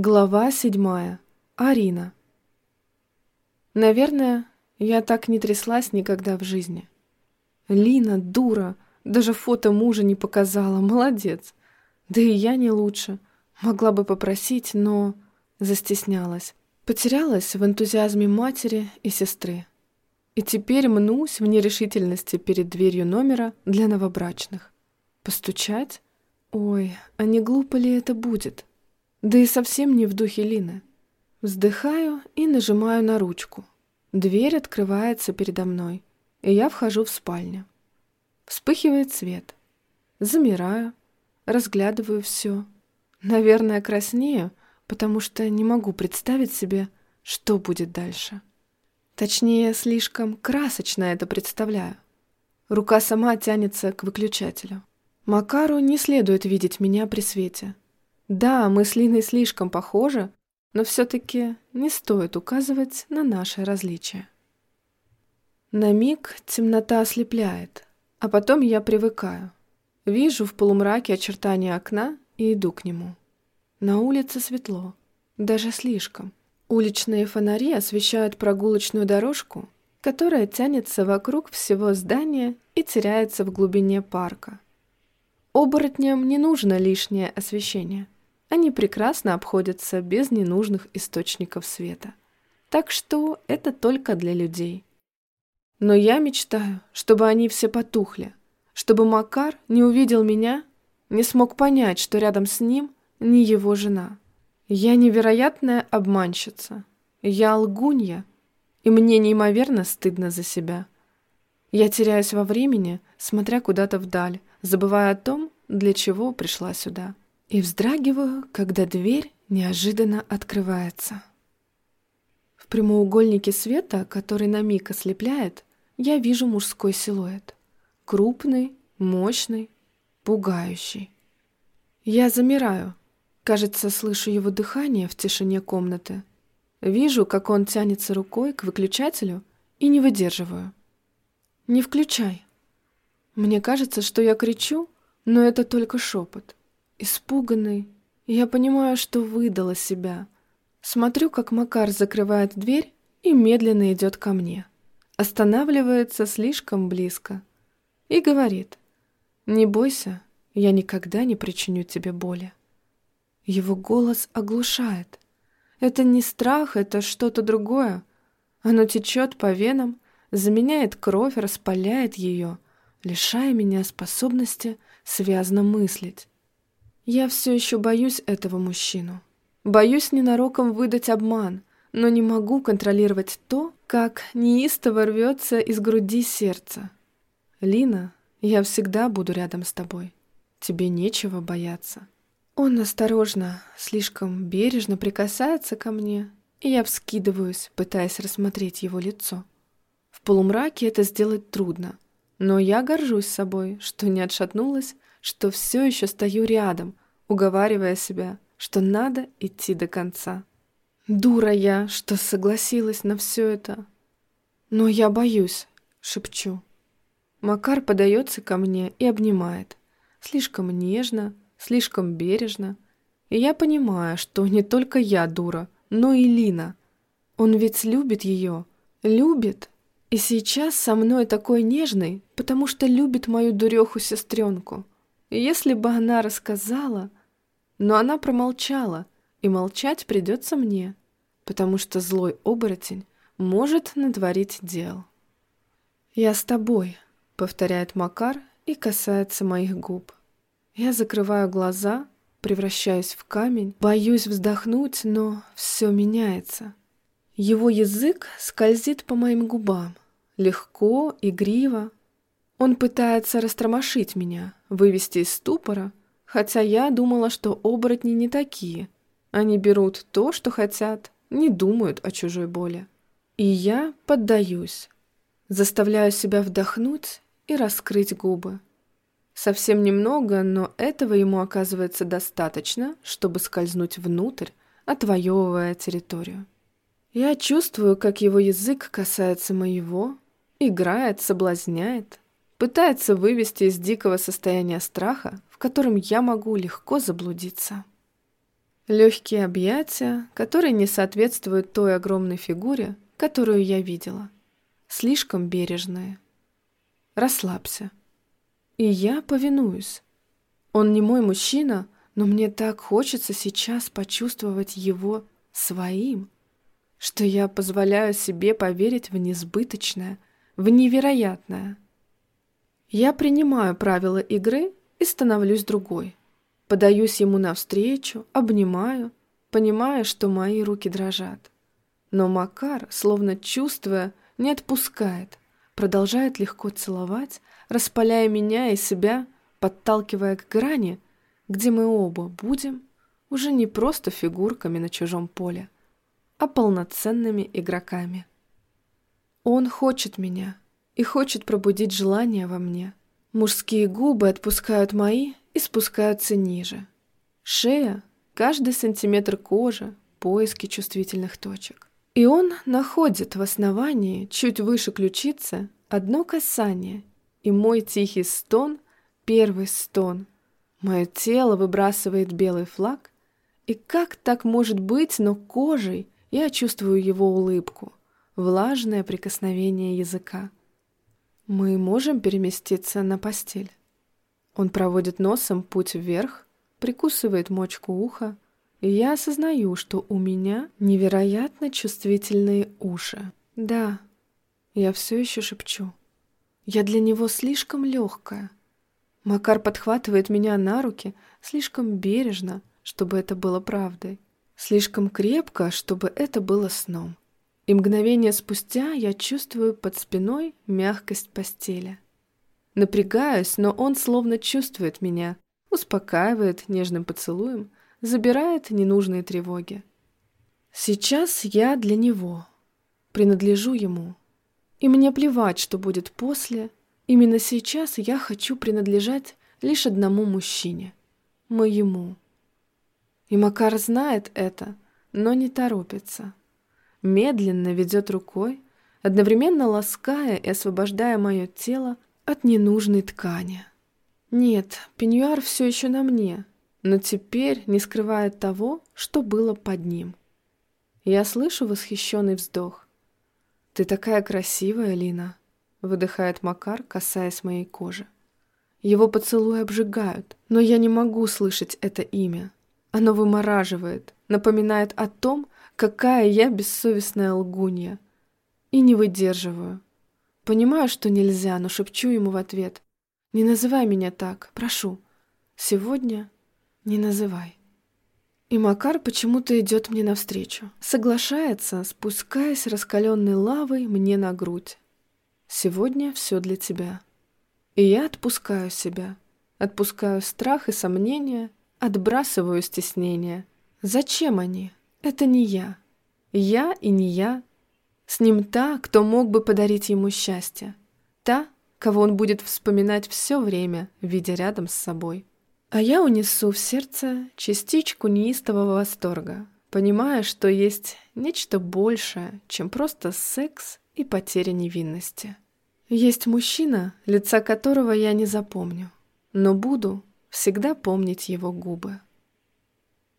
Глава седьмая. Арина. Наверное, я так не тряслась никогда в жизни. Лина, дура, даже фото мужа не показала, молодец. Да и я не лучше. Могла бы попросить, но застеснялась. Потерялась в энтузиазме матери и сестры. И теперь мнусь в нерешительности перед дверью номера для новобрачных. Постучать? Ой, а не глупо ли это будет? Да и совсем не в духе Лины. Вздыхаю и нажимаю на ручку. Дверь открывается передо мной, и я вхожу в спальню. Вспыхивает свет. Замираю, разглядываю все. Наверное, краснею, потому что не могу представить себе, что будет дальше. Точнее, слишком красочно это представляю. Рука сама тянется к выключателю. Макару не следует видеть меня при свете. Да, мы с Линой слишком похожи, но все-таки не стоит указывать на наши различия. На миг темнота ослепляет, а потом я привыкаю. Вижу в полумраке очертания окна и иду к нему. На улице светло, даже слишком. Уличные фонари освещают прогулочную дорожку, которая тянется вокруг всего здания и теряется в глубине парка. Оборотням не нужно лишнее освещение – они прекрасно обходятся без ненужных источников света. Так что это только для людей. Но я мечтаю, чтобы они все потухли, чтобы Макар не увидел меня, не смог понять, что рядом с ним не его жена. Я невероятная обманщица. Я лгунья, и мне неимоверно стыдно за себя. Я теряюсь во времени, смотря куда-то вдаль, забывая о том, для чего пришла сюда и вздрагиваю, когда дверь неожиданно открывается. В прямоугольнике света, который на миг ослепляет, я вижу мужской силуэт. Крупный, мощный, пугающий. Я замираю. Кажется, слышу его дыхание в тишине комнаты. Вижу, как он тянется рукой к выключателю и не выдерживаю. «Не включай!» Мне кажется, что я кричу, но это только шепот. Испуганный, я понимаю, что выдала себя. Смотрю, как Макар закрывает дверь и медленно идет ко мне. Останавливается слишком близко. И говорит, «Не бойся, я никогда не причиню тебе боли». Его голос оглушает. Это не страх, это что-то другое. Оно течет по венам, заменяет кровь, распаляет ее, лишая меня способности связно мыслить. Я все еще боюсь этого мужчину. Боюсь ненароком выдать обман, но не могу контролировать то, как неистово рвется из груди сердце. Лина, я всегда буду рядом с тобой. Тебе нечего бояться. Он осторожно, слишком бережно прикасается ко мне, и я вскидываюсь, пытаясь рассмотреть его лицо. В полумраке это сделать трудно, но я горжусь собой, что не отшатнулась что все еще стою рядом, уговаривая себя, что надо идти до конца. Дура я, что согласилась на все это. Но я боюсь, шепчу. Макар подается ко мне и обнимает. Слишком нежно, слишком бережно. И я понимаю, что не только я дура, но и Лина. Он ведь любит ее, любит. И сейчас со мной такой нежный, потому что любит мою дуреху-сестренку. Если бы она рассказала... Но она промолчала, и молчать придется мне, потому что злой оборотень может натворить дел. «Я с тобой», — повторяет Макар и касается моих губ. Я закрываю глаза, превращаюсь в камень, боюсь вздохнуть, но все меняется. Его язык скользит по моим губам, легко, игриво, он пытается растормошить меня, вывести из ступора, хотя я думала, что оборотни не такие. Они берут то, что хотят, не думают о чужой боли. И я поддаюсь, заставляю себя вдохнуть и раскрыть губы. Совсем немного, но этого ему оказывается достаточно, чтобы скользнуть внутрь, отвоевывая территорию. Я чувствую, как его язык касается моего, играет, соблазняет, пытается вывести из дикого состояния страха, в котором я могу легко заблудиться. Легкие объятия, которые не соответствуют той огромной фигуре, которую я видела. Слишком бережные. Расслабься. И я повинуюсь. Он не мой мужчина, но мне так хочется сейчас почувствовать его своим, что я позволяю себе поверить в несбыточное, в невероятное. Я принимаю правила игры и становлюсь другой. Подаюсь ему навстречу, обнимаю, понимая, что мои руки дрожат. Но Макар, словно чувствуя, не отпускает, продолжает легко целовать, распаляя меня и себя, подталкивая к грани, где мы оба будем уже не просто фигурками на чужом поле, а полноценными игроками. Он хочет меня и хочет пробудить желание во мне. Мужские губы отпускают мои и спускаются ниже. Шея, каждый сантиметр кожи, поиски чувствительных точек. И он находит в основании, чуть выше ключицы, одно касание, и мой тихий стон, первый стон. Мое тело выбрасывает белый флаг, и как так может быть, но кожей я чувствую его улыбку, влажное прикосновение языка. Мы можем переместиться на постель. Он проводит носом путь вверх, прикусывает мочку уха, и я осознаю, что у меня невероятно чувствительные уши. Да, я все еще шепчу. Я для него слишком легкая. Макар подхватывает меня на руки слишком бережно, чтобы это было правдой. Слишком крепко, чтобы это было сном. И мгновение спустя я чувствую под спиной мягкость постели. Напрягаюсь, но он словно чувствует меня, успокаивает нежным поцелуем, забирает ненужные тревоги. Сейчас я для него, принадлежу ему, и мне плевать, что будет после. Именно сейчас я хочу принадлежать лишь одному мужчине. Моему. И Макар знает это, но не торопится. Медленно ведет рукой, одновременно лаская и освобождая мое тело от ненужной ткани. Нет, пеньюар все еще на мне, но теперь не скрывает того, что было под ним. Я слышу восхищенный вздох. «Ты такая красивая, Лина!» — выдыхает Макар, касаясь моей кожи. Его поцелуи обжигают, но я не могу слышать это имя. Оно вымораживает, напоминает о том, какая я бессовестная лгунья. И не выдерживаю. Понимаю, что нельзя, но шепчу ему в ответ. «Не называй меня так, прошу. Сегодня не называй». И Макар почему-то идет мне навстречу. Соглашается, спускаясь раскаленной лавой мне на грудь. Сегодня все для тебя. И я отпускаю себя. Отпускаю страх и сомнения, отбрасываю стеснение. Зачем они? Это не я. Я и не я. С ним та, кто мог бы подарить ему счастье. Та, кого он будет вспоминать все время, видя рядом с собой. А я унесу в сердце частичку неистового восторга, понимая, что есть нечто большее, чем просто секс и потеря невинности. Есть мужчина, лица которого я не запомню, но буду всегда помнить его губы.